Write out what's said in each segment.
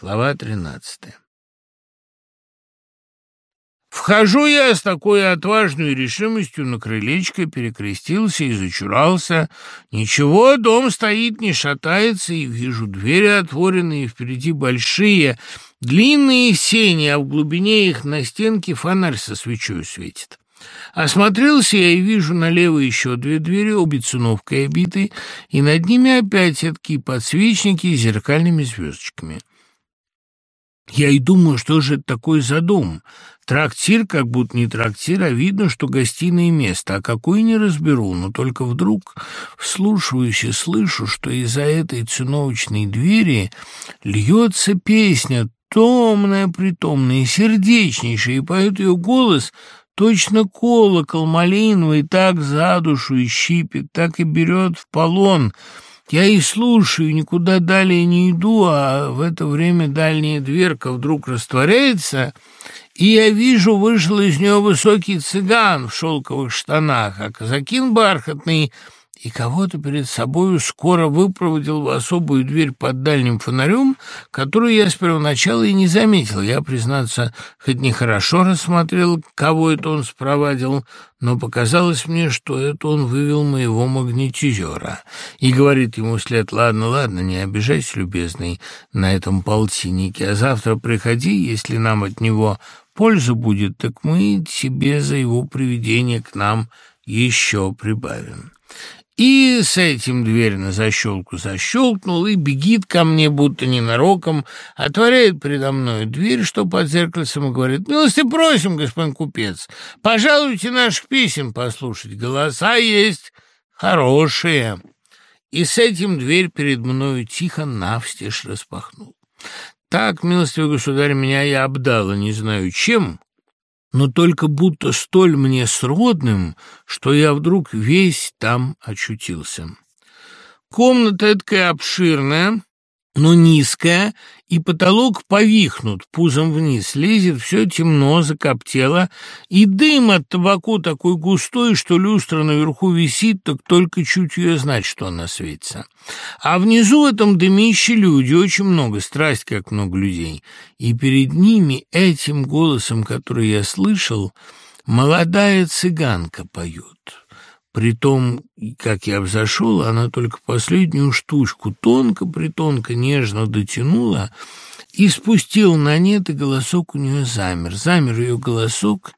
Глава тринадцатая. Вхожу я с такой отважной решимостью на крылечко, перекрестился и зачурался. Ничего, дом стоит, не шатается, и вижу двери отворенные, впереди большие, длинные сени, а в глубине их на стенке фонарь со свечой светит. Осмотрелся я и вижу налево еще две двери, обе циновкой обиты, и над ними опять такие подсвечники с зеркальными звездочками. Я и думаю, что же это такое за дом? Трактир, как будто не трактир, а видно, что гостиное место, а какой не разберу, но только вдруг, вслушиваюсь и слышу, что из-за этой циновочной двери льется песня, томная, притомная, сердечнейшая, и поет ее голос Точно колокол малиновый так за душу и щипит, так и берет в полон — я и слушаю, никуда далее не иду, а в это время дальняя дверка вдруг растворяется, и я вижу, вышел из нее высокий цыган в шелковых штанах, а казакин бархатный — и кого-то перед собою скоро выпроводил в особую дверь под дальним фонарем, которую я с первоначала и не заметил. Я, признаться, хоть нехорошо рассмотрел, кого это он спровадил, но показалось мне, что это он вывел моего магнетизера. И говорит ему вслед, «Ладно, ладно, не обижайся, любезный, на этом полтиннике, а завтра приходи, если нам от него польза будет, так мы себе за его приведение к нам еще прибавим». И с этим дверь на защелку защелкнул, и бегит ко мне, будто ненароком, отворяет передо мной дверь, что под зеркальцем, и говорит, «Милости просим, господин купец, пожалуйте наших песен послушать, голоса есть хорошие». И с этим дверь перед мною тихо навстежь распахнул. Так, милостивый государь, меня я обдала, не знаю чем, но только будто столь мне сродным, что я вдруг весь там очутился. Комната такая обширная, но низкая, и потолок повихнут, пузом вниз лезет, все темно, закоптело, и дым от табаку такой густой, что люстра наверху висит, так только чуть ее знать, что она светится. А внизу в этом дымище люди, очень много, страсть как много людей, и перед ними этим голосом, который я слышал, молодая цыганка поет. Притом, как я взошел, она только последнюю штучку тонко-притонко нежно дотянула и спустила на нет, и голосок у нее замер. Замер ее голосок,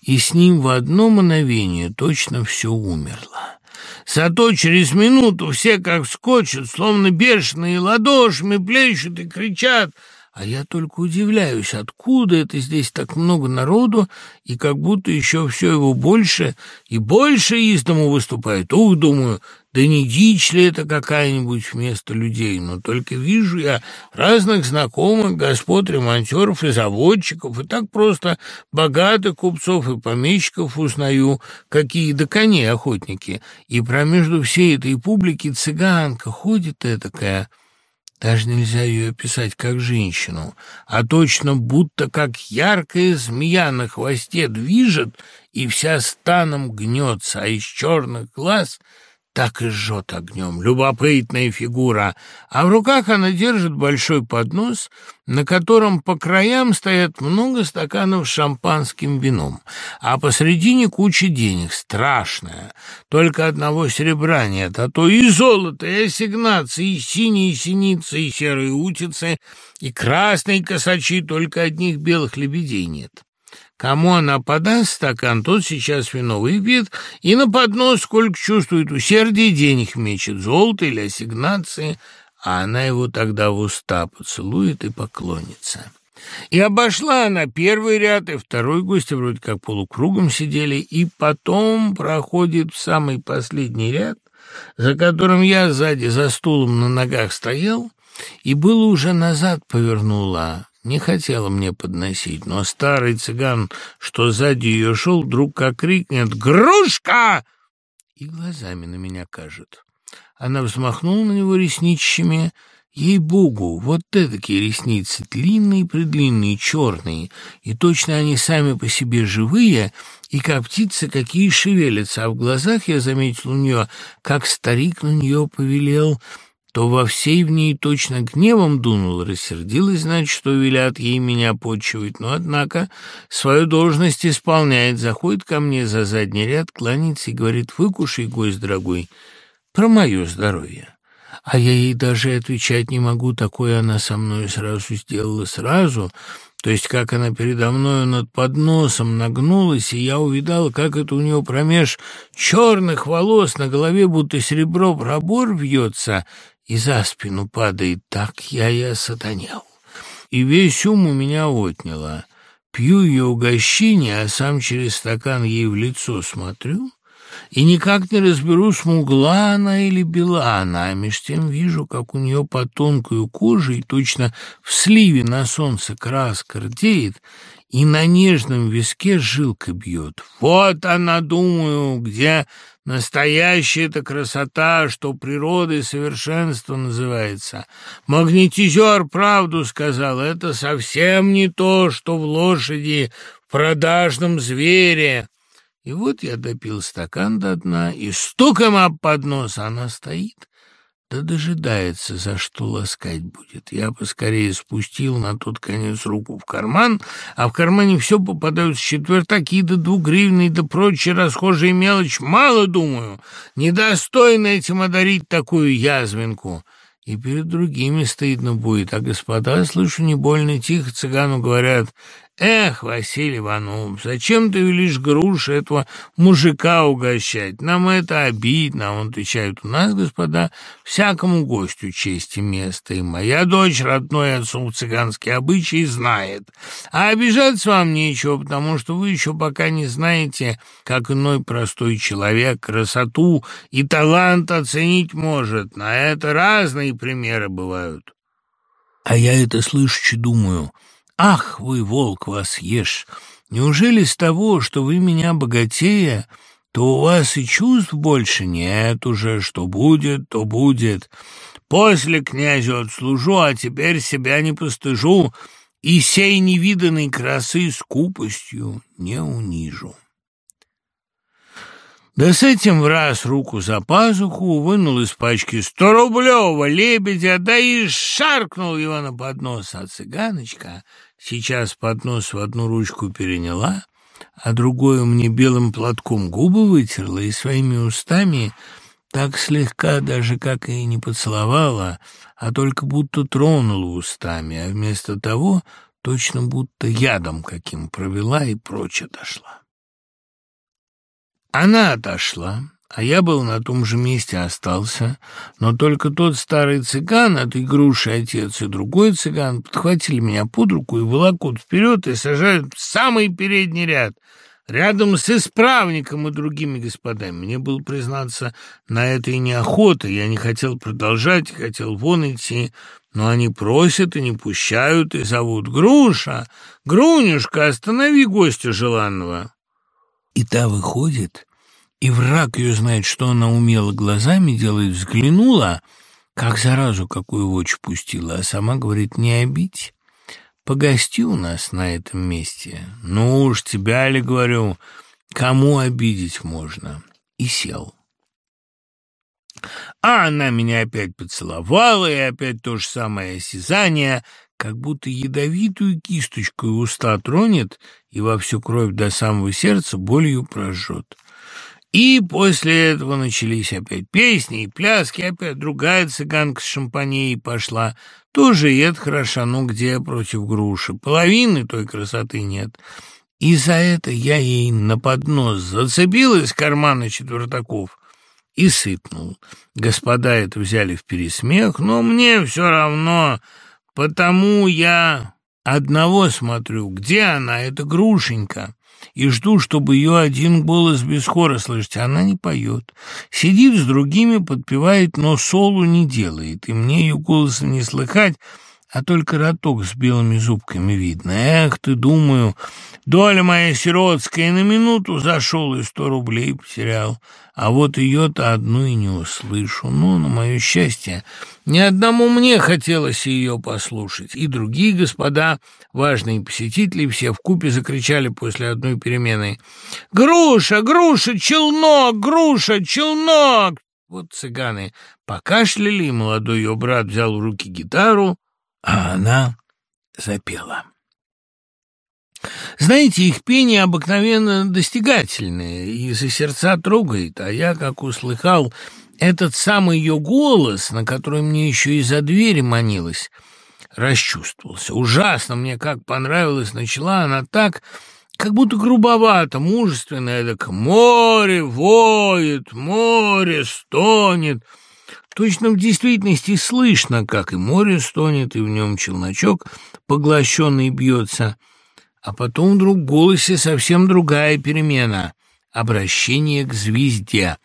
и с ним в одно мгновение точно все умерло. Зато через минуту все как скочат, словно бешеные, ладошами плещут и кричат — а я только удивляюсь, откуда это здесь так много народу, и как будто еще все его больше и больше из дому выступает. Ух, думаю, да не дичь ли это какая-нибудь вместо людей, но только вижу я разных знакомых господ ремонтеров и заводчиков, и так просто богатых купцов и помещиков узнаю, какие до коней охотники, и промежду всей этой публики цыганка ходит этакая, даже нельзя ее описать как женщину, а точно будто как яркая змея на хвосте движет и вся станом гнется, а из черных глаз так и жжет огнем. Любопытная фигура. А в руках она держит большой поднос, на котором по краям стоят много стаканов с шампанским вином, а посредине куча денег, страшная. Только одного серебра нет, а то и золото, и ассигнации, и синие синицы, и серые утицы, и красные косачи, только одних белых лебедей нет. Кому она подаст стакан, тот сейчас вино выпьет и на поднос, сколько чувствует усердие, денег мечет, золото или ассигнации, а она его тогда в уста поцелует и поклонится. И обошла она первый ряд, и второй гости вроде как полукругом сидели, и потом проходит в самый последний ряд, за которым я сзади за стулом на ногах стоял, и было уже назад повернула, не хотела мне подносить, но старый цыган, что сзади ее шел, вдруг как крикнет «Грушка!» и глазами на меня кажет. Она взмахнула на него ресничьими. Ей-богу, вот такие ресницы, длинные-предлинные, черные, и точно они сами по себе живые, и как птицы какие шевелятся, а в глазах я заметил у нее, как старик на нее повелел — то во всей в ней точно гневом дунул, рассердилась, значит, что велят ей меня почивать, но, однако, свою должность исполняет, заходит ко мне за задний ряд, кланяется и говорит, выкушай, гость дорогой, про мое здоровье. А я ей даже отвечать не могу, такое она со мной сразу сделала, сразу, то есть как она передо мною над подносом нагнулась, и я увидал, как это у нее промеж черных волос на голове будто серебро пробор вьется и за спину падает. Так я и осатанел. И весь ум у меня отняло. Пью ее угощение, а сам через стакан ей в лицо смотрю — и никак не разберу, смугла она или бела она, а меж тем вижу, как у нее под тонкою кожей, точно в сливе на солнце краска рдеет, и на нежном виске жилка бьет. Вот она, думаю, где настоящая-то красота, что природой совершенство называется. Магнетизер правду сказал, это совсем не то, что в лошади, в продажном звере. И вот я допил стакан до дна, и стуком об поднос она стоит, да дожидается, за что ласкать будет. Я поскорее спустил на тот конец руку в карман, а в кармане все попадаются четвертаки да двугривные да прочие расхожие мелочь. Мало, думаю, недостойно этим одарить такую язвинку. И перед другими стыдно будет, а господа, слышу, не больно тихо цыгану говорят, «Эх, Василий Иванов, зачем ты велишь груши этого мужика угощать? Нам это обидно». Он отвечает, «У нас, господа, всякому гостю честь и место, и моя дочь родной отцу цыганские обычаи знает. А обижаться вам нечего, потому что вы еще пока не знаете, как иной простой человек красоту и талант оценить может. На это разные примеры бывают». А я это слышу, думаю – Ах, вы, волк, вас ешь! Неужели с того, что вы меня богатея, то у вас и чувств больше нет уже, что будет, то будет. После князю отслужу, а теперь себя не постыжу, и сей невиданной красы скупостью не унижу. Да с этим в раз руку за пазуху, вынул из пачки сто рублевого лебедя, да и шаркнул его на поднос, а цыганочка сейчас поднос в одну ручку переняла, а другую мне белым платком губы вытерла и своими устами так слегка даже как и не поцеловала, а только будто тронула устами, а вместо того точно будто ядом каким провела и прочь отошла. Она отошла, а я был на том же месте остался, но только тот старый цыган, этой груши отец и другой цыган подхватили меня под руку и волокут вперед и сажают в самый передний ряд, рядом с исправником и другими господами. Мне было, признаться, на это и неохота, я не хотел продолжать, хотел вон идти, но они просят и не пущают, и зовут «Груша! Грунюшка, останови гостя желанного!» И та выходит, и враг ее знает, что она умела глазами делает, взглянула, как заразу какую в очи пустила, а сама говорит, не обидь, погости у нас на этом месте. Ну уж тебя ли, говорю, кому обидеть можно? И сел. А она меня опять поцеловала, и опять то же самое осязание, как будто ядовитую кисточку уста тронет и во всю кровь до самого сердца болью прожжет. И после этого начались опять песни и пляски, опять другая цыганка с шампаней пошла. Тоже и это хороша, ну где против груши? Половины той красоты нет. И за это я ей на поднос зацепил из кармана четвертаков и сыпнул. Господа это взяли в пересмех, но мне все равно, потому я одного смотрю, где она, эта грушенька и жду, чтобы ее один голос без хора слышать. Она не поет. Сидит с другими, подпевает, но солу не делает, и мне ее голоса не слыхать, а только роток с белыми зубками видно. Эх ты, думаю, доля моя сиротская, на минуту зашел и сто рублей потерял, а вот ее-то одну и не услышу. Ну, на мое счастье, ни одному мне хотелось ее послушать, и другие господа, важные посетители, все вкупе закричали после одной перемены «Груша! Груша! Челнок! Груша! Челнок!» Вот цыганы покашляли, и молодой ее брат взял в руки гитару, а она запела. Знаете, их пение обыкновенно достигательное и за сердца трогает, а я, как услыхал этот самый ее голос, на который мне еще из-за двери манилось, расчувствовался. Ужасно мне как понравилось, начала она так, как будто грубовато, мужественно, эдак «море воет, море стонет». Точно в действительности слышно, как и море стонет, и в нем челночок поглощенный бьется. А потом вдруг в голосе совсем другая перемена — обращение к звезде.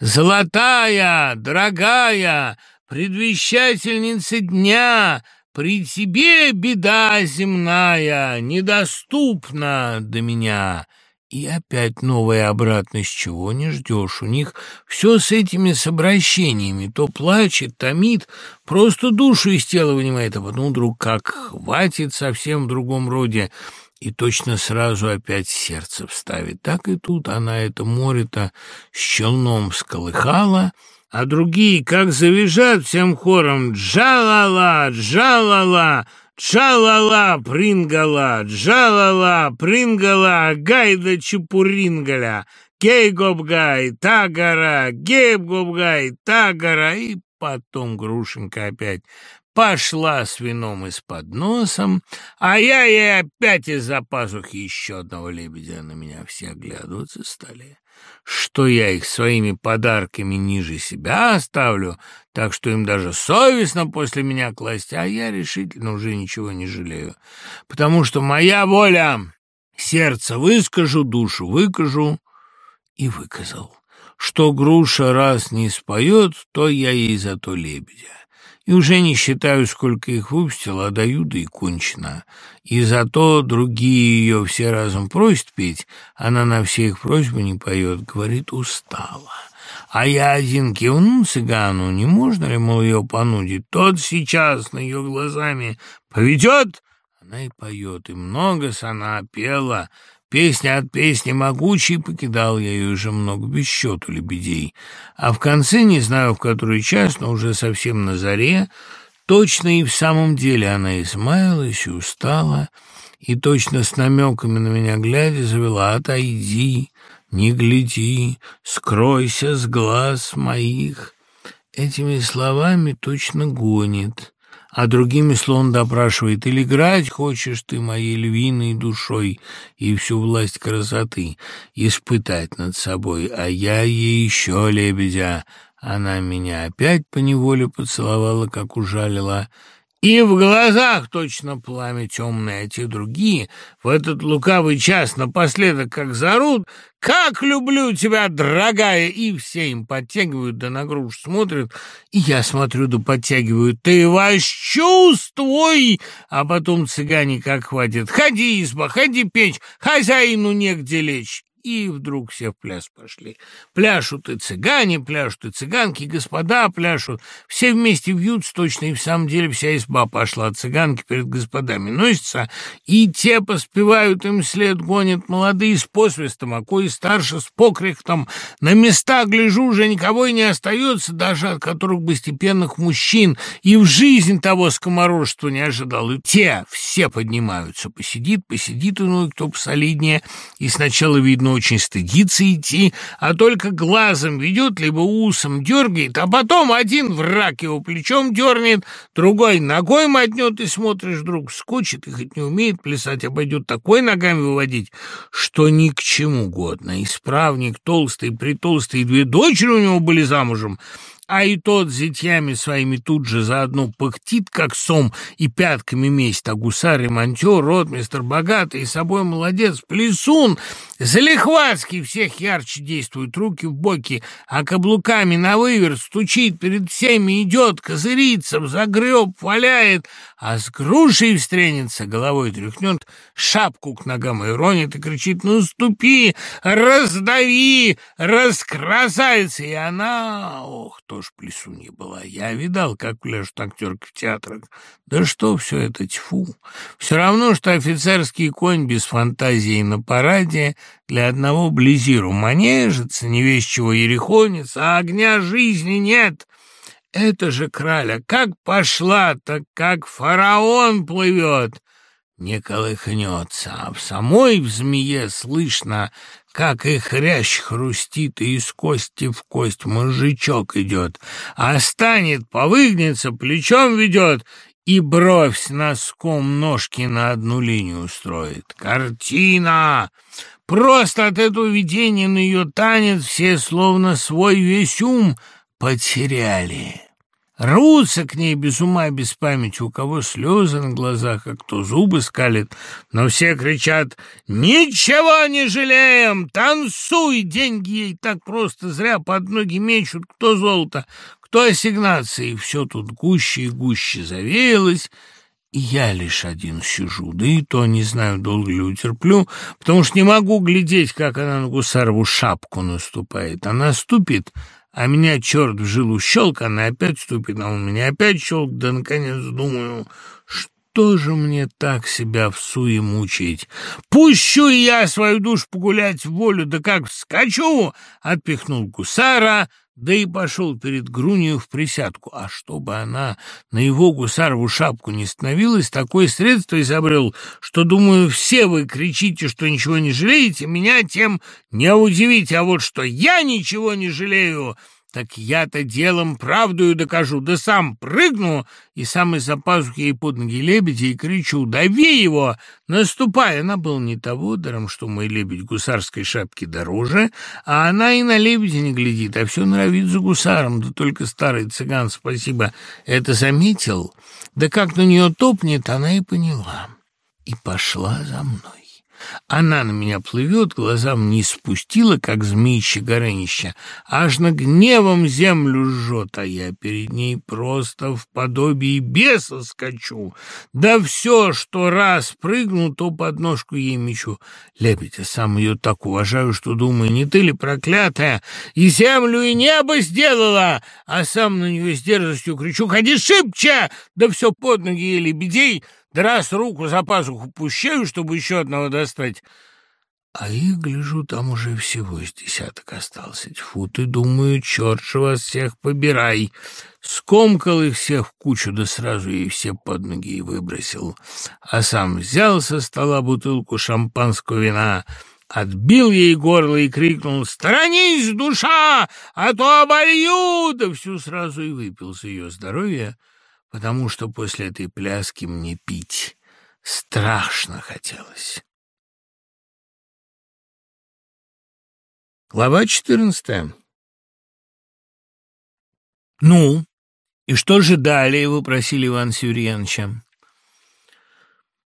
«Золотая, дорогая, предвещательница дня!» При тебе беда земная недоступна до меня. И опять новая обратность, чего не ждешь. У них все с этими собращениями. То плачет, томит, просто душу из тела вынимает, а потом вдруг как хватит совсем в другом роде и точно сразу опять сердце вставит. Так и тут она это море-то с челном сколыхала — а другие как завяжат всем хором «Джалала! Джалала! Джалала! Прингала! Джалала! Прингала! Гайда Чепурингаля! Гей-гобгай! Тагара! Гей-гобгай! Тагара!» И потом Грушенька опять пошла с вином из-под носом, а я ей опять из-за пазухи еще одного лебедя на меня все оглядываться стали что я их своими подарками ниже себя оставлю, так что им даже совестно после меня класть, а я решительно уже ничего не жалею, потому что моя воля, сердце выскажу, душу выкажу и выказал. Что груша раз не споет, то я ей зато лебедя и уже не считаю, сколько их выпустил, а даю, да и кончено. И зато другие ее все разом просят петь, она на все их просьбы не поет, говорит, устала. А я один кивну цыгану, не можно ли, мол, ее понудить? Тот сейчас на ее глазами поведет, она и поет, и много она пела, Песня от песни могучей, покидал я ее уже много без счету лебедей. А в конце, не знаю в который час, но уже совсем на заре, точно и в самом деле она измаялась и устала, и точно с намеками на меня глядя завела «Отойди, не гляди, скройся с глаз моих». Этими словами точно гонит а другими слон допрашивает, или играть хочешь ты моей львиной душой и всю власть красоты испытать над собой, а я ей еще лебедя. Она меня опять поневоле поцеловала, как ужалила, и в глазах точно пламя темное, а те другие в этот лукавый час напоследок как зарут, «Как люблю тебя, дорогая!» И все им подтягивают, да на груш смотрят, и я смотрю, да подтягивают, «Ты чувствуй, А потом цыгане как хватит, «Ходи, изба, ходи печь, хозяину негде лечь!» И вдруг все в пляс пошли. Пляшут и цыгане, пляшут и цыганки, господа пляшут. Все вместе вьются точно, и в самом деле вся изба пошла. Цыганки перед господами носятся, и те поспевают им след, гонят молодые с посвистом, а кое старше с покрихтом. На места, гляжу, уже никого и не остается, даже от которых бы степенных мужчин и в жизнь того скоморожества не ожидал. И те все поднимаются. Посидит, посидит иной, кто посолиднее, и сначала видно очень стыдится идти, а только глазом ведет, либо усом дергает, а потом один враг его плечом дернет, другой ногой мотнет, и смотришь, вдруг скочит, и хоть не умеет плясать, а пойдет такой ногами выводить, что ни к чему годно. Исправник толстый, притолстый, две дочери у него были замужем — а и тот зятьями своими тут же заодно пыхтит, как сом, и пятками месть, а гусар-ремонтер, ротмистр богатый, и собой молодец, плесун, залихватский, всех ярче действуют, руки в боки, а каблуками на выверт стучит, перед всеми идет, козырится, загреб, валяет, а с грушей встренется, головой тряхнет, шапку к ногам и ронит, и кричит «Ну, ступи, раздави, раскрасается!» И она, ох, тоже тоже плесунья была. Я видал, как пляшут актерки в театрах. Да что все это, тьфу! Все равно, что офицерский конь без фантазии на параде для одного близиру манежится, не весь чего ерехонится, а огня жизни нет. Это же краля, как пошла, так как фараон плывет не колыхнется, а в самой в змее слышно, как и хрящ хрустит, и из кости в кость мужичок идет, а станет, повыгнется, плечом ведет, и бровь с носком ножки на одну линию строит. Картина! Просто от этого видения на ее танец все словно свой весь ум потеряли. Рвутся к ней без ума и без памяти, у кого слезы на глазах, а кто зубы скалит, но все кричат «Ничего не жалеем! Танцуй!» Деньги ей так просто зря под ноги мечут, кто золото, кто ассигнации, и все тут гуще и гуще завеялось, и я лишь один сижу, да и то не знаю, долго ли утерплю, потому что не могу глядеть, как она на гусарову шапку наступает. Она ступит, а меня черт в жилу щелк, она опять ступит, а он меня опять щелк, да, наконец, думаю, что же мне так себя в суе мучить? Пущу я свою душу погулять в волю, да как вскочу!» Отпихнул гусара, да и пошел перед Грунью в присядку. А чтобы она на его гусарову шапку не становилась, такое средство изобрел, что, думаю, все вы кричите, что ничего не жалеете, меня тем не удивите, а вот что я ничего не жалею, так я-то делом правдою докажу, да сам прыгну и сам из-за пазухи ей под ноги лебедя и кричу «Дави его!» Наступай, она был не того, даром, что мой лебедь гусарской шапки дороже, а она и на лебедя не глядит, а все норовит за гусаром, да только старый цыган, спасибо, это заметил, да как на нее топнет, она и поняла, и пошла за мной. Она на меня плывет, глазам не спустила, как змеище горенище, аж на гневом землю жжет, а я перед ней просто в подобии беса скачу. Да все, что раз прыгну, то подножку ей мечу. Лебедь, я сам ее так уважаю, что думаю, не ты ли проклятая, и землю, и небо сделала, а сам на нее с дерзостью кричу, ходи шибче, да все под ноги ей лебедей, да раз руку за пазуху пущаю, чтобы еще одного достать. А их, гляжу, там уже всего из десяток остался. Тьфу, ты, думаю, черт же вас всех побирай. Скомкал их всех в кучу, да сразу ей все под ноги и выбросил. А сам взял со стола бутылку шампанского вина, отбил ей горло и крикнул «Сторонись, душа, а то оболью!» Да всю сразу и выпил за ее здоровье потому что после этой пляски мне пить страшно хотелось. Глава четырнадцатая. «Ну, и что же далее?» — вы просили Ивана Северьяновича.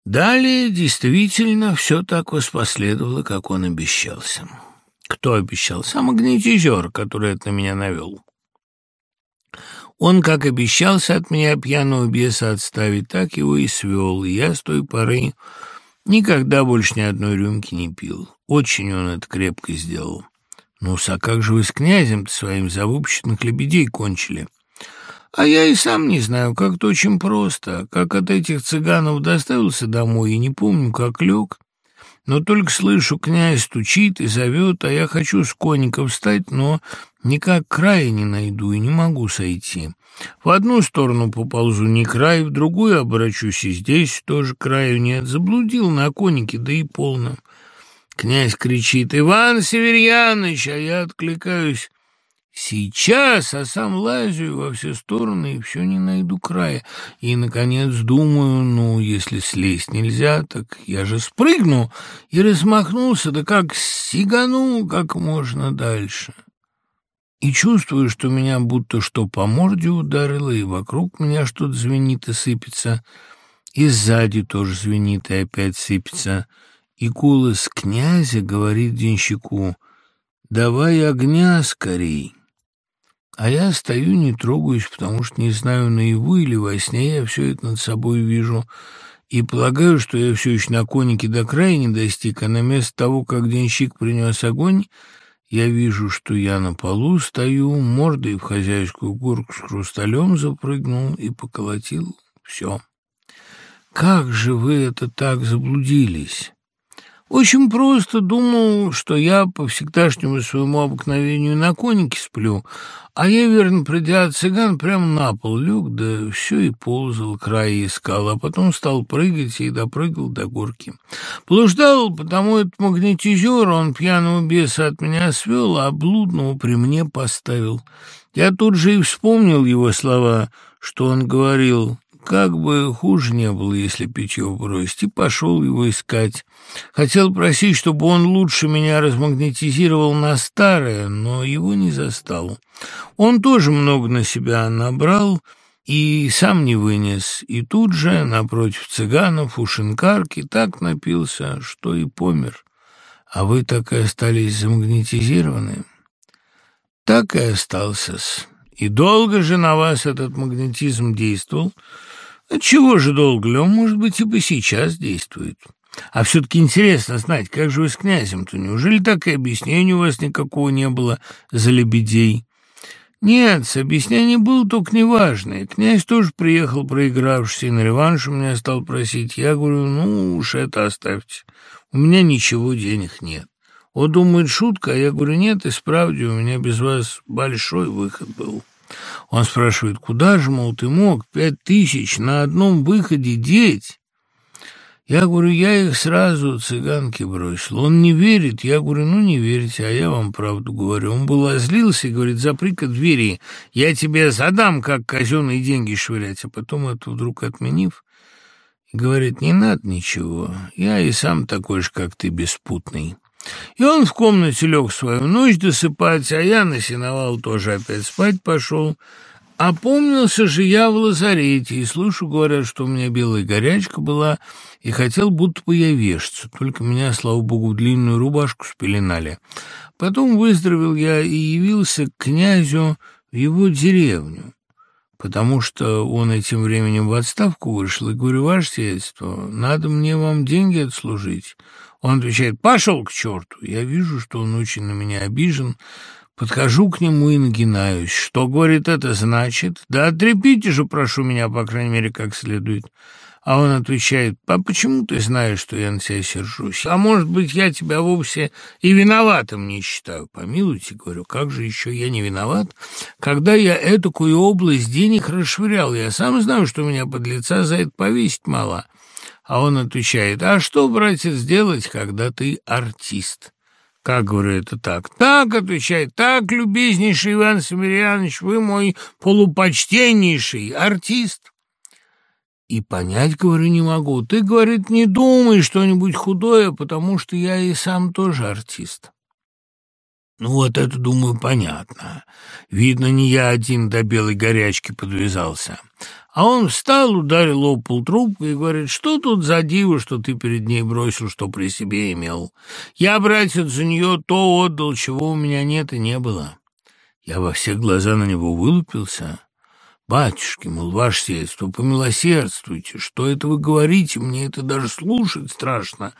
Далее действительно все так воспоследовало, как он обещался. Кто обещал? Сам магнетизер, который это на меня навел. Он, как обещался от меня пьяного беса отставить, так его и свел, и я с той поры никогда больше ни одной рюмки не пил. Очень он это крепко сделал. ну а как же вы с князем своим за выпущенных лебедей кончили? А я и сам не знаю, как-то очень просто. Как от этих цыганов доставился домой и не помню, как лег. Но только слышу, князь стучит и зовет, а я хочу с конников встать, но никак края не найду и не могу сойти. В одну сторону поползу не край, в другую обращусь, и здесь тоже краю нет. Заблудил на коннике, да и полно. Князь кричит «Иван Северьяныч!» А я откликаюсь Сейчас, а сам лазю во все стороны и все не найду края. И, наконец, думаю, ну, если слезть нельзя, так я же спрыгну. И размахнулся, да как сиганул как можно дальше. И чувствую, что меня будто что по морде ударило, и вокруг меня что-то звенит и сыпется, и сзади тоже звенит и опять сыпется. И голос князя говорит денщику «Давай огня скорей». А я стою, не трогаюсь, потому что не знаю, наяву или во сне я все это над собой вижу, и полагаю, что я все еще на конике до края не достиг, а на место того, как денщик принес огонь, Я вижу, что я на полу стою, мордой в хозяйскую горку с хрусталем запрыгнул и поколотил. Все. Как же вы это так заблудились? Очень просто думал, что я по всегдашнему своему обыкновению на конике сплю, а я, верно, придя от цыган, прямо на пол лег, да все и ползал, край искал, а потом стал прыгать и допрыгал до горки. Блуждал, потому этот магнетизер, он пьяного беса от меня свел, а блудного при мне поставил. Я тут же и вспомнил его слова, что он говорил как бы хуже не было, если питье бросить, и пошел его искать. Хотел просить, чтобы он лучше меня размагнетизировал на старое, но его не застал. Он тоже много на себя набрал и сам не вынес, и тут же, напротив цыганов, у шинкарки, так напился, что и помер. А вы так и остались замагнетизированы? Так и остался-с. И долго же на вас этот магнетизм действовал?» Чего же долго ли? Он, может быть, и по сейчас действует. А все-таки интересно знать, как же вы с князем-то? Неужели так и объяснения у вас никакого не было за лебедей? Нет, с объяснением было только неважное. Князь тоже приехал проигравшийся, и на реванш у меня стал просить. Я говорю, ну уж это оставьте. У меня ничего, денег нет. Он думает, шутка, а я говорю, нет, исправьте, у меня без вас большой выход был. Он спрашивает, куда же, мол, ты мог пять тысяч на одном выходе деть? Я говорю, я их сразу цыганке бросил. Он не верит. Я говорю, ну, не верите, а я вам правду говорю. Он был озлился и говорит, запри-ка двери, я тебе задам, как казенные деньги швырять. А потом это вдруг отменив, говорит, не надо ничего, я и сам такой же, как ты, беспутный. И он в комнате лег свою ночь досыпать, а я на сеновал тоже опять спать пошел. Опомнился же я в лазарете, и слышу, говорят, что у меня белая горячка была, и хотел будто бы я вешаться, только меня, слава богу, в длинную рубашку спеленали. Потом выздоровел я и явился к князю в его деревню, потому что он этим временем в отставку вышел, и говорю, ваше сиятельство, надо мне вам деньги отслужить. Он отвечает, пошел к черту. Я вижу, что он очень на меня обижен, Подхожу к нему и нагинаюсь. Что, говорит, это значит? Да отрепите же, прошу меня, по крайней мере, как следует. А он отвечает, а почему ты знаешь, что я на тебя сержусь? А может быть, я тебя вовсе и виноватым не считаю? Помилуйте, говорю, как же еще я не виноват? Когда я этакую область денег расшвырял, я сам знаю, что меня под лица за это повесить мало. А он отвечает, а что, братец, делать, когда ты артист? Как, говорю, это так? Так, отвечает, так, любезнейший Иван Самирьянович, вы мой полупочтеннейший артист. И понять, говорю, не могу. Ты, говорит, не думай что-нибудь худое, потому что я и сам тоже артист. Ну вот это, думаю, понятно. Видно, не я один до белой горячки подвязался. А он встал, ударил об пол трубку и говорит, что тут за диво, что ты перед ней бросил, что при себе имел. Я, братец, за нее то отдал, чего у меня нет и не было. Я во все глаза на него вылупился. «Батюшки, мол, ваше сельство, помилосердствуйте, что это вы говорите, мне это даже слушать страшно.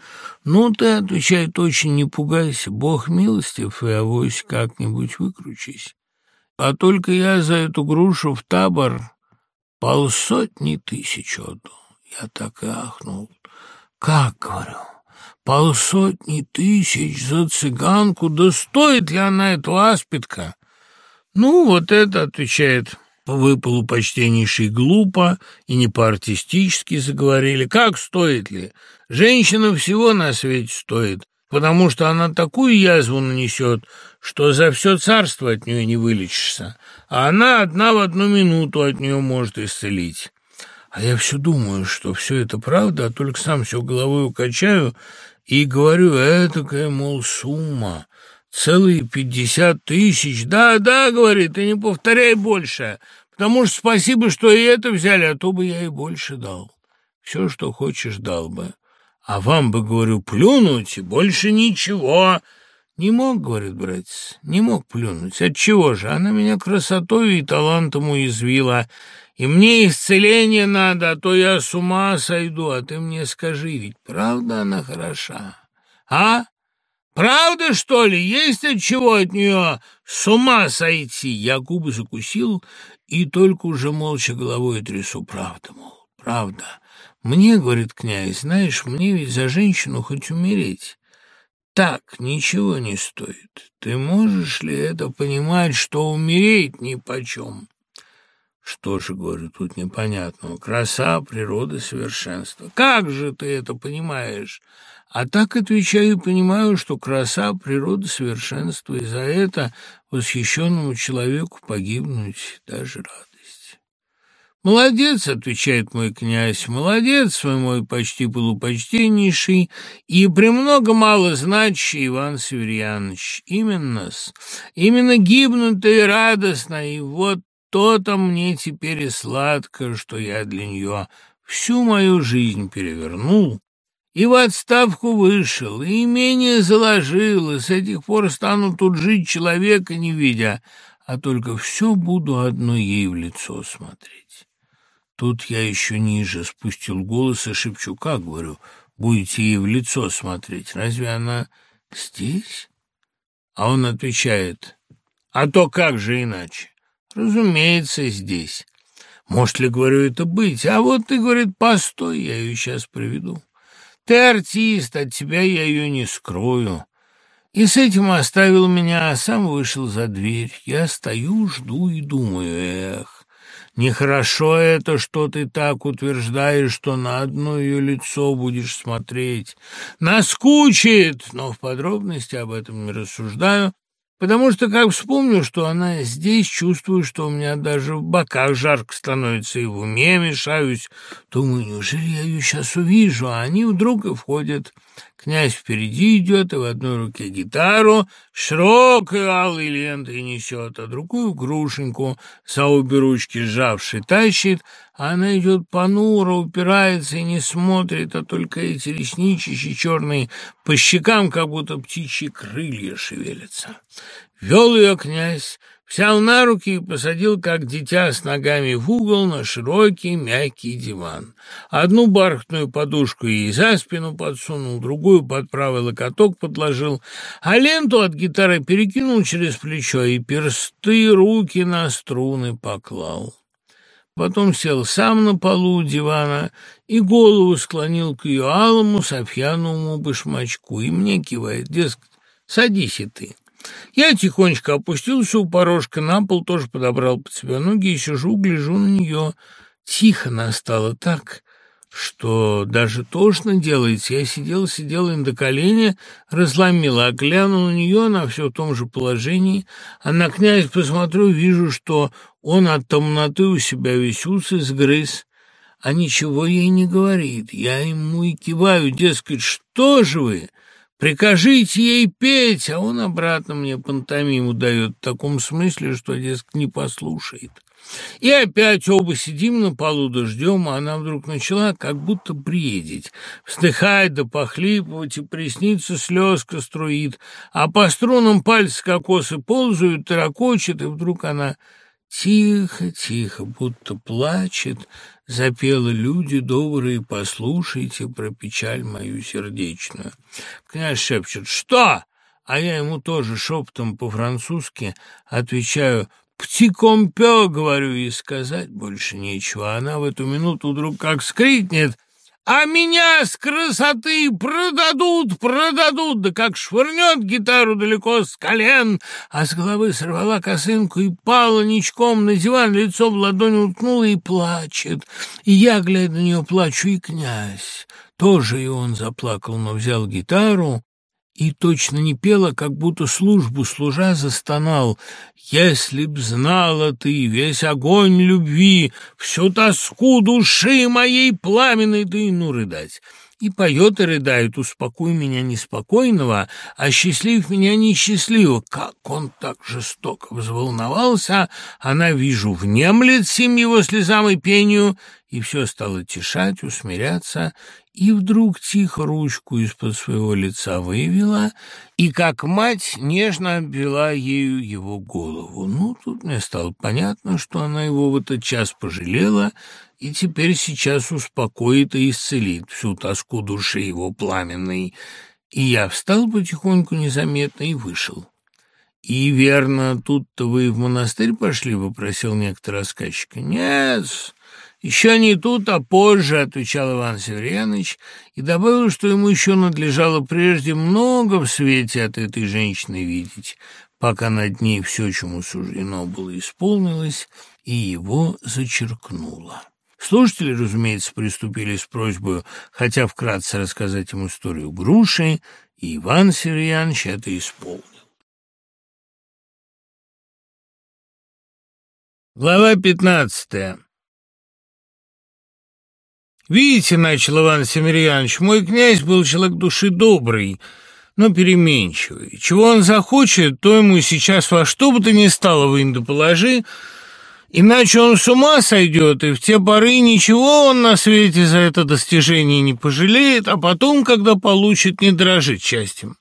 Ну, ты, — отвечает, — очень не пугайся, Бог милостив, и авось как-нибудь выкручись. А только я за эту грушу в табор полсотни тысяч отдал. Я так и ахнул. Как, говорю, полсотни тысяч за цыганку, да стоит ли она этого аспидка? Ну, вот это, отвечает, вы полупочтеннейший глупо и не по-артистически заговорили. Как стоит ли? Женщина всего на свете стоит, потому что она такую язву нанесет, что за все царство от нее не вылечишься, а она одна в одну минуту от нее может исцелить. А я все думаю, что все это правда, а только сам все головой укачаю и говорю, этакая, мол, сумма, целые пятьдесят тысяч. Да, да, говорит, и не повторяй больше, потому что спасибо, что и это взяли, а то бы я и больше дал. Все, что хочешь, дал бы. А вам бы, говорю, плюнуть и больше ничего. «Не мог, — говорит братец, — не мог плюнуть. Отчего же? Она меня красотой и талантом уязвила, и мне исцеление надо, а то я с ума сойду, а ты мне скажи, ведь правда она хороша, а? Правда, что ли? Есть от чего от нее с ума сойти? Я губы закусил и только уже молча головой трясу. Правда, мол, правда. Мне, говорит князь, знаешь, мне ведь за женщину хоть умереть. Так ничего не стоит. Ты можешь ли это понимать, что умереть нипочем? Что же, говорю, тут непонятного? Краса, природа, совершенство. Как же ты это понимаешь? А так отвечаю и понимаю, что краса, природа, совершенство, и за это восхищенному человеку погибнуть даже радость. «Молодец», — отвечает мой князь, — «молодец, вы мой почти полупочтеннейший и премного мало значащий Иван Северьянович. Именно-с, именно гибнут и радостно, и вот то-то мне теперь и сладко, что я для нее всю мою жизнь перевернул» И в отставку вышел, и имение заложил, и с этих пор стану тут жить человека не видя, а только все буду одно ей в лицо смотреть. Тут я еще ниже спустил голос и шепчу, как, говорю, будете ей в лицо смотреть, разве она здесь? А он отвечает, а то как же иначе? Разумеется, здесь. Может ли, говорю, это быть? А вот ты, говорит, постой, я ее сейчас приведу. Ты артист, от тебя я ее не скрою. И с этим оставил меня, а сам вышел за дверь. Я стою, жду и думаю, эх, нехорошо это, что ты так утверждаешь, что на одно ее лицо будешь смотреть. Наскучит, но в подробности об этом не рассуждаю, потому что, как вспомню, что она здесь, чувствую, что у меня даже в боках жарко становится и в уме мешаюсь. Думаю, неужели я ее сейчас увижу, а они вдруг и входят. Князь впереди идет, и в одной руке гитару, широкой алой лентой несет, а другую грушеньку за обе ручки сжавший тащит, а она идет понуро, упирается и не смотрит, а только эти ресничищи черные по щекам, как будто птичьи крылья шевелятся. Вел ее князь, взял на руки и посадил, как дитя, с ногами в угол на широкий мягкий диван. Одну бархатную подушку ей за спину подсунул, другую под правый локоток подложил, а ленту от гитары перекинул через плечо и персты руки на струны поклал. Потом сел сам на полу дивана и голову склонил к ее алому софьяновому башмачку и мне кивает, дескать, садись и ты. Я тихонечко опустился у порожка на пол, тоже подобрал под себя ноги и сижу, гляжу на нее. Тихо настало так, что даже тошно делается. Я сидел, сидел и до колени разломила, а глянул на нее, она все в том же положении, а на князь посмотрю, вижу, что он от темноты у себя весь ус изгрыз, а ничего ей не говорит. Я ему и киваю, дескать, что же вы? Прикажите ей петь, а он обратно мне пантомиму дает в таком смысле, что, дескать, не послушает. И опять оба сидим на полу да ждем, а она вдруг начала как будто бредить, вздыхать да похлипывать, и приснится слезка струит, а по струнам пальцы кокосы ползают, таракочет, и вдруг она тихо-тихо, будто плачет, запела «Люди добрые, послушайте про печаль мою сердечную». Князь шепчет «Что?» А я ему тоже шепотом по-французски отвечаю «Птикомпё», говорю, и сказать больше нечего. Она в эту минуту вдруг как скрикнет а меня с красоты продадут, продадут, да как швырнет гитару далеко с колен, а с головы сорвала косынку и пала ничком на диван, лицо в ладони уткнула и плачет. И я, глядя на нее, плачу, и князь. Тоже и он заплакал, но взял гитару и точно не пела, как будто службу служа застонал. «Если б знала ты весь огонь любви, всю тоску души моей пламенной, да и ну рыдать!» И поет и рыдает, успокой меня неспокойного, а счастлив меня несчастливого. Как он так жестоко взволновался, она, вижу, внемлет всем его слезам и пению, и все стало тишать, усмиряться, и вдруг тихо ручку из-под своего лица вывела, и, как мать, нежно обвела ею его голову. Ну, тут мне стало понятно, что она его в этот час пожалела, и теперь сейчас успокоит и исцелит всю тоску души его пламенной. И я встал потихоньку незаметно и вышел. «И верно, тут-то вы в монастырь пошли?» — вопросил некто рассказчика. «Нет, еще не тут, а позже», — отвечал Иван Северянович, и добавил, что ему еще надлежало прежде много в свете от этой женщины видеть, пока над ней все, чему суждено было, исполнилось, и его зачеркнуло. Слушатели, разумеется, приступили с просьбой, хотя вкратце рассказать им историю груши, и Иван Северьянович это исполнил. Глава пятнадцатая «Видите, — начал Иван Семерьянович, — мой князь был человек души добрый, но переменчивый. Чего он захочет, то ему сейчас во что бы то ни стало в Инду положи, иначе он с ума сойдет, и в те поры ничего он на свете за это достижение не пожалеет, а потом, когда получит, не дрожит счастьем.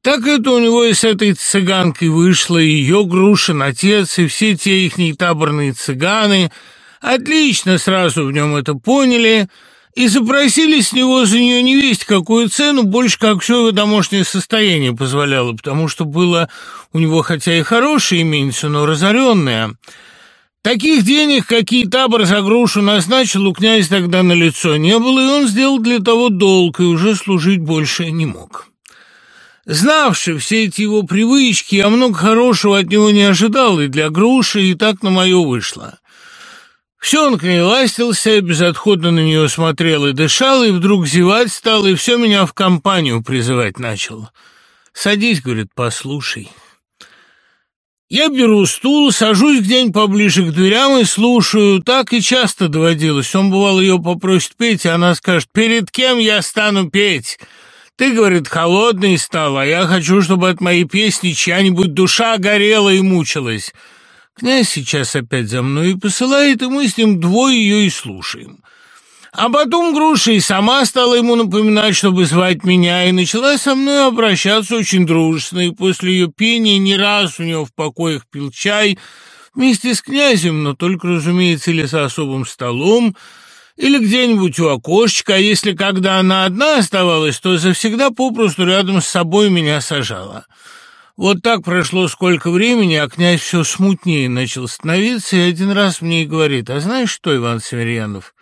Так это у него и с этой цыганкой вышло, и ее Грушин отец, и все те ихние таборные цыганы — Отлично сразу в нем это поняли и запросили с него за нее не весть какую цену, больше как все его домашнее состояние позволяло, потому что было у него хотя и хорошее имение, но разоренное. Таких денег, какие табор за грушу назначил, у князя тогда на лицо не было, и он сделал для того долг, и уже служить больше не мог. Знавший все эти его привычки, я много хорошего от него не ожидал, и для груши и так на мое вышло. Все он к ней ластился, безотходно на нее смотрел и дышал, и вдруг зевать стал, и все меня в компанию призывать начал. «Садись», — говорит, — «послушай». Я беру стул, сажусь где-нибудь поближе к дверям и слушаю. Так и часто доводилось. Он, бывал, ее попросит петь, и она скажет, «Перед кем я стану петь?» Ты, говорит, холодный стал, а я хочу, чтобы от моей песни чья-нибудь душа горела и мучилась. Князь сейчас опять за мной и посылает, и мы с ним двое ее и слушаем. А потом Груша и сама стала ему напоминать, чтобы звать меня, и начала со мной обращаться очень дружественно, и после ее пения не раз у него в покоях пил чай вместе с князем, но только, разумеется, или за особым столом, или где-нибудь у окошечка, а если когда она одна оставалась, то завсегда попросту рядом с собой меня сажала. Вот так прошло сколько времени, а князь все смутнее начал становиться, и один раз мне и говорит, «А знаешь что, Иван Северянов,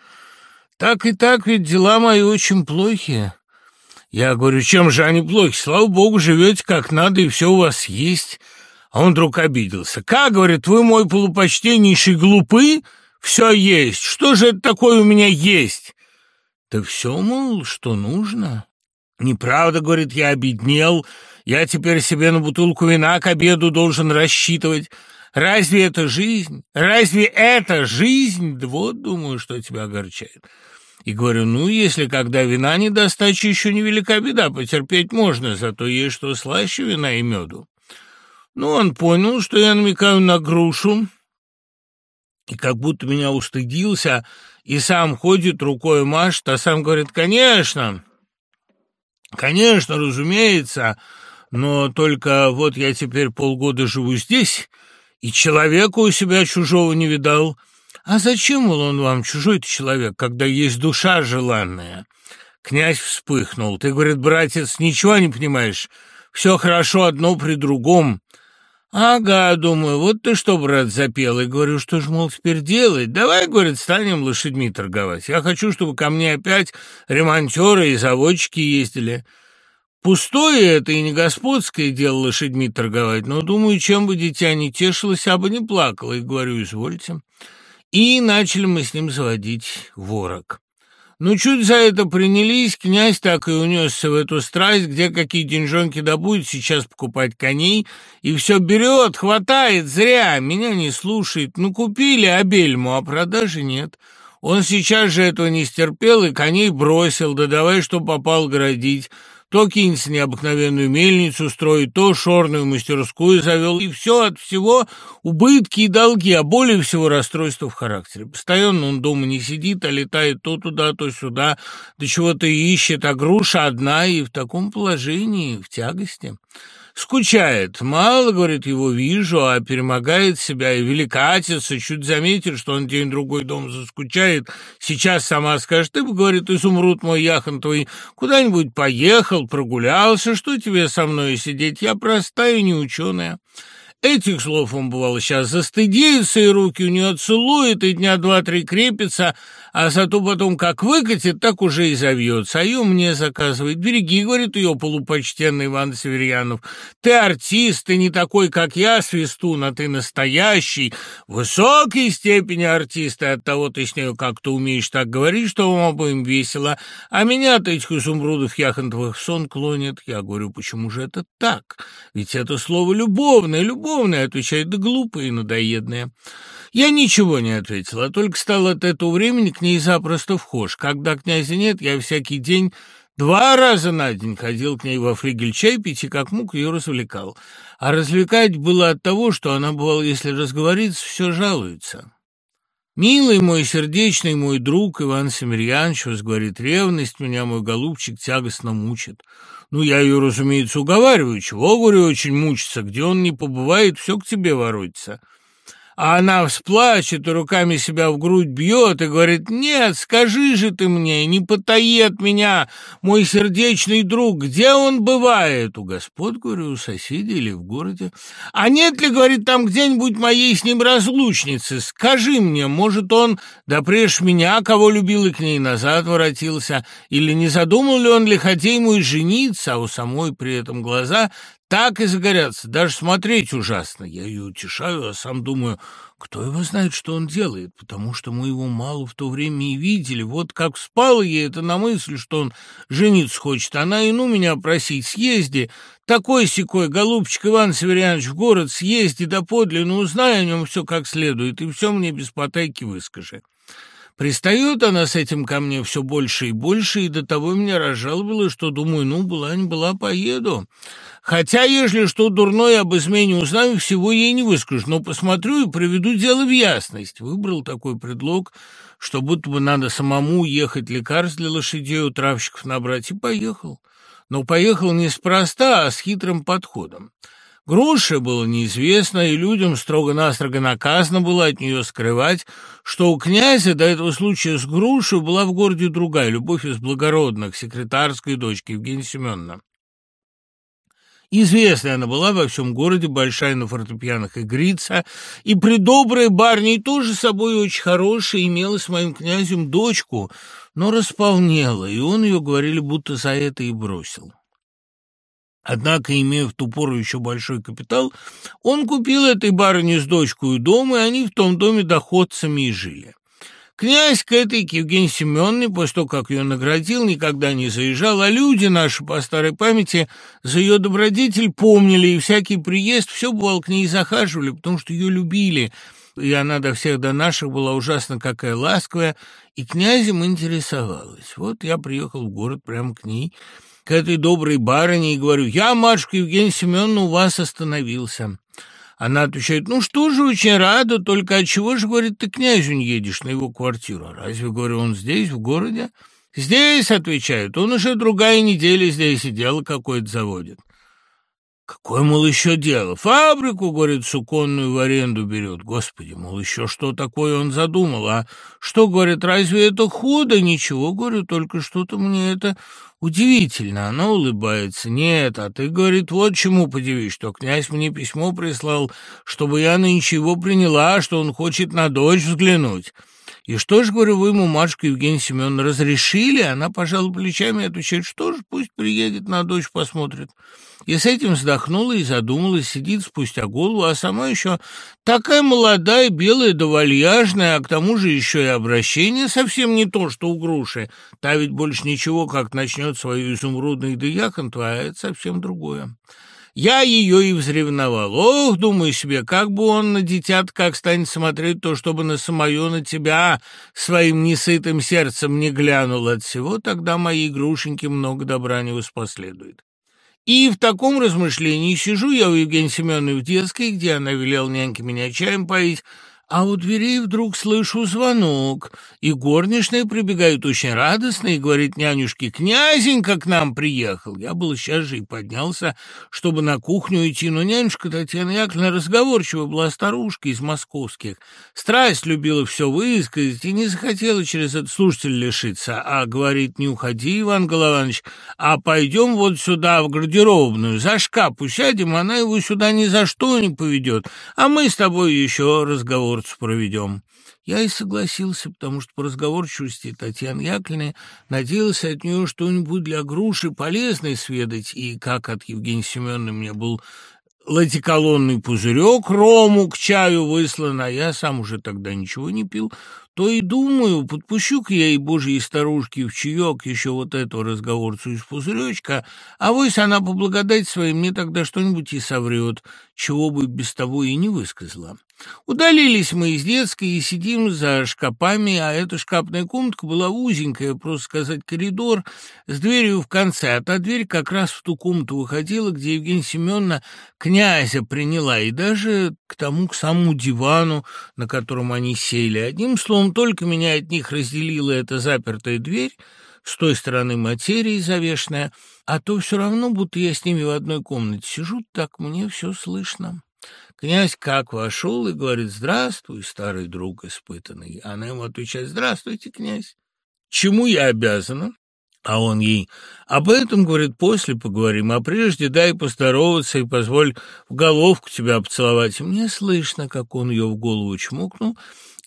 так и так ведь дела мои очень плохие». Я говорю, чем же они плохи? Слава богу, живете как надо, и все у вас есть. А он вдруг обиделся. Как, говорит, вы мой полупочтеннейший глупы? Все есть. Что же это такое у меня есть? Да все, мол, что нужно. Неправда, говорит, я обеднел, я теперь себе на бутылку вина к обеду должен рассчитывать. Разве это жизнь? Разве это жизнь? Да вот, думаю, что тебя огорчает. И говорю, ну, если когда вина недостача, еще не велика беда, потерпеть можно, зато есть что слаще вина и меду. Ну, он понял, что я намекаю на грушу, и как будто меня устыдился, и сам ходит, рукой машет, а сам говорит, конечно, конечно, разумеется, но только вот я теперь полгода живу здесь, и человека у себя чужого не видал. А зачем, мол, он вам чужой-то человек, когда есть душа желанная?» Князь вспыхнул. «Ты, — говорит, братец, ничего не понимаешь. Все хорошо одно при другом». «Ага, думаю, вот ты что, брат, запел. И говорю, что ж, мол, теперь делать? Давай, — говорит, — станем лошадьми торговать. Я хочу, чтобы ко мне опять ремонтеры и заводчики ездили». Пустое это и не господское дело лошадьми торговать, но, думаю, чем бы дитя не тешилось, а бы не плакало, и говорю, извольте. И начали мы с ним заводить ворог. Ну, чуть за это принялись, князь так и унесся в эту страсть, где какие деньжонки добудет, сейчас покупать коней, и все берет, хватает, зря, меня не слушает. Ну, купили обельму, а продажи нет. Он сейчас же этого не стерпел и коней бросил, да давай, что попал, городить. То кинется необыкновенную мельницу строить, то шорную мастерскую завел, и все от всего убытки и долги, а более всего расстройство в характере. Постоянно он дома не сидит, а летает то туда, то сюда, до чего-то ищет, а груша одна и в таком положении, в тягости. Скучает. Мало, говорит, его вижу, а перемогает себя и великатится. Чуть заметит, что он день-другой дом заскучает. Сейчас сама скажет, ты бы, говорит, изумруд мой яхонтовый, куда-нибудь поехал, прогулялся. Что тебе со мной сидеть? Я простая, не ученая. Этих слов он, бывало, сейчас застыдится, и руки у нее целует, и дня два-три крепится, а зато потом как выкатит, так уже и завьется. А ее мне заказывает. Береги, говорит ее полупочтенный Иван Северьянов. Ты артист, ты не такой, как я, Свистун, а ты настоящий, высокой степени артист, и оттого ты с нею как-то умеешь так говорить, что вам обоим весело. А меня-то этих изумрудов яхонтовых сон клонит. Я говорю, почему же это так? Ведь это слово любовное, любовь любовная, отвечает, да глупая и надоедная. Я ничего не ответила, только стал от этого времени к ней запросто вхож. Когда князя нет, я всякий день Два раза на день ходил к ней во флигель чай пить и как мог ее развлекал. А развлекать было от того, что она, бывала, если разговорится, все жалуется. «Милый мой, сердечный мой друг Иван Семерьянович, говорит, ревность меня, мой голубчик, тягостно мучит. Ну, я ее, разумеется, уговариваю. Чего, говорю, очень мучится. Где он не побывает, все к тебе воротится а она всплачет и руками себя в грудь бьет и говорит, «Нет, скажи же ты мне, не потаи от меня, мой сердечный друг, где он бывает?» «У господ, говорю, у соседей или в городе?» «А нет ли, — говорит, — там где-нибудь моей с ним разлучницы? Скажи мне, может, он, да прежде меня, кого любил и к ней назад воротился, или не задумал ли он лиходей мой жениться, а у самой при этом глаза так и загорятся, даже смотреть ужасно. Я ее утешаю, а сам думаю, кто его знает, что он делает, потому что мы его мало в то время и видели. Вот как спала ей это на мысль, что он жениться хочет. Она и ну меня просить, съезди, такой-сякой, голубчик Иван Северянович, в город съезди, да подлинно узнай о нем все как следует, и все мне без потайки выскажи. Пристает она с этим ко мне все больше и больше, и до того меня разжаловала, что думаю, ну, была не была, поеду. Хотя, если что дурное об измене узнаю, всего ей не выскажу, но посмотрю и приведу дело в ясность. Выбрал такой предлог, что будто бы надо самому ехать лекарств для лошадей у травщиков набрать, и поехал. Но поехал неспроста, а с хитрым подходом. Груша было неизвестно, и людям строго-настрого наказано было от нее скрывать, что у князя до этого случая с грушей была в городе другая, любовь из благородных, секретарской дочки Евгения Семеновна. Известная она была во всем городе, большая на фортепианах игрица, и придобрая барней тоже собой очень хорошая, имела с моим князем дочку, но располнела, и он ее, говорили, будто за это и бросил. Однако, имея в ту пору еще большой капитал, он купил этой барыне с дочкой дом, и они в том доме доходцами и жили. Князь к этой, к Евгении Семеновне, после того, как ее наградил, никогда не заезжал, а люди наши, по старой памяти, за ее добродетель помнили, и всякий приезд все бывало к ней захаживали, потому что ее любили, и она до всех до наших была ужасно какая ласковая, и князем интересовалась. Вот я приехал в город прямо к ней, к этой доброй барыне, и говорю, я, матушка Евгения Семеновна, у вас остановился. Она отвечает, ну что же, очень рада, только от чего же, говорит, ты князю не едешь на его квартиру? А разве, говорю, он здесь, в городе? Здесь, отвечает, он уже другая неделя здесь и дело какое-то заводит. Какое, мол, еще дело? Фабрику, говорит, суконную в аренду берет. Господи, мол, еще что такое он задумал? А что, говорит, разве это худо? Ничего, говорю, только что-то мне это удивительно. Она улыбается. Нет, а ты, говорит, вот чему подивись, что князь мне письмо прислал, чтобы я нынче его приняла, что он хочет на дочь взглянуть. И что ж, говорю, вы ему, матушка Евгения Семеновна, разрешили? Она пожала плечами и отвечает, что ж, пусть приедет на дочь, посмотрит. И с этим вздохнула и задумалась, сидит спустя голову, а сама еще такая молодая, белая да вальяжная, а к тому же еще и обращение совсем не то, что у груши. Та ведь больше ничего, как начнет свою изумрудную дыяхонту, а это совсем другое. Я ее и взревновал. Ох, думаю себе, как бы он на дитят как станет смотреть, то чтобы на самое на тебя своим несытым сердцем не глянул от всего, тогда моей игрушеньке много добра не воспоследует. И в таком размышлении сижу я у Евгении Семеновны в детской, где она велела няньке меня чаем поить, А у дверей вдруг слышу звонок, и горничная прибегает очень радостно и говорит нянюшке, «Князенька к нам приехал». Я был сейчас же и поднялся, чтобы на кухню идти, но нянюшка Татьяна Яковлевна разговорчивая была старушка из московских. Страсть любила все высказать и не захотела через этот слушатель лишиться, а говорит, «Не уходи, Иван Голованович, а пойдем вот сюда, в гардеробную, за шкаф усядем, она его сюда ни за что не поведет, а мы с тобой еще разговорцу проведем». Я и согласился, потому что по разговорчивости Татьяны Яковлевны надеялся от нее что-нибудь для груши полезное сведать, и как от Евгении Семеновны мне был латиколонный пузырек рому к чаю выслан, а я сам уже тогда ничего не пил, то и думаю, подпущу-ка я и божьей старушке в чаек еще вот эту разговорцу из пузыречка, а вось она по благодати своей мне тогда что-нибудь и соврет, чего бы без того и не высказала. Удалились мы из детской и сидим за шкапами, а эта шкапная комнатка была узенькая, просто сказать, коридор с дверью в конце, а та дверь как раз в ту комнату выходила, где Евгения Семеновна князя приняла, и даже к тому, к самому дивану, на котором они сели. Одним словом, только меня от них разделила эта запертая дверь, с той стороны материи завешенная, а то все равно, будто я с ними в одной комнате сижу, так мне все слышно. Князь как вошел и говорит «Здравствуй, старый друг испытанный». Она ему отвечает «Здравствуйте, князь». «Чему я обязана?» А он ей «Об этом, — говорит, — после поговорим, а прежде дай поздороваться и позволь в головку тебя поцеловать». И мне слышно, как он ее в голову чмокнул,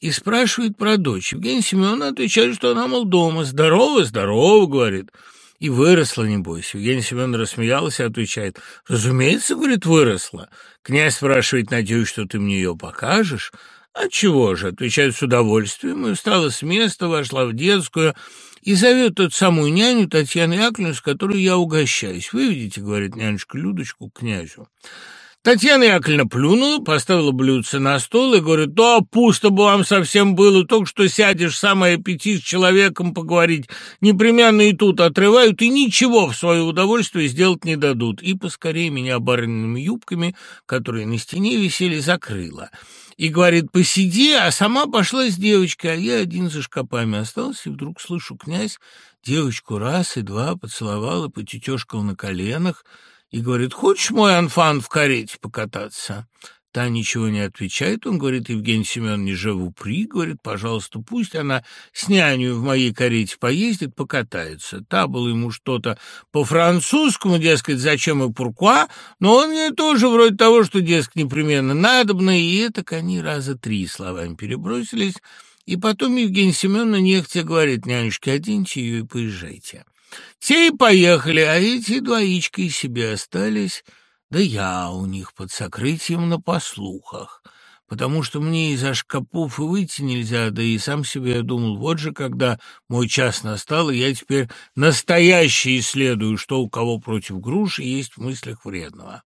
и спрашивает про дочь. Евгения Семеновна отвечает, что она, мол, дома. «Здорово, здорово», — говорит. И выросла, небось. Евгения Семеновна рассмеялась и отвечает. «Разумеется, — говорит, — выросла. Князь спрашивает, надеюсь, что ты мне ее покажешь?» «А чего же?» — отвечает с удовольствием, и встала с места, вошла в детскую и зовет тот самую няню Татьяну Яковлевну, с которой я угощаюсь. «Вы видите, — говорит нянюшка Людочку, к князю». Татьяна Яковлевна плюнула, поставила блюдце на стол и говорит, «Да, пусто бы вам совсем было, только что сядешь, самый аппетит с человеком поговорить, непременно и тут отрывают, и ничего в свое удовольствие сделать не дадут». И поскорее меня барынными юбками, которые на стене висели, закрыла. И говорит, посиди, а сама пошла с девочкой, а я один за шкапами остался, и вдруг слышу, князь девочку раз и два поцеловал и потетешкал на коленах, и говорит, хочешь мой анфан в карете покататься? Та ничего не отвечает, он говорит, Евгений Семеновне живу при, говорит, пожалуйста, пусть она с няней в моей карете поездит, покатается. Та было ему что-то по-французскому, дескать, зачем и пуркуа, но он ей тоже вроде того, что, дескать, непременно надобно, и это они раза три словами перебросились, и потом Евгения Семеновна нехотя говорит, нянюшке, оденьте ее и поезжайте. Те и поехали, а эти двоички себе остались, да я у них под сокрытием на послухах, потому что мне из-за шкапов и выйти нельзя, да и сам себе я думал, вот же, когда мой час настал, и я теперь настоящий исследую, что у кого против груши есть в мыслях вредного.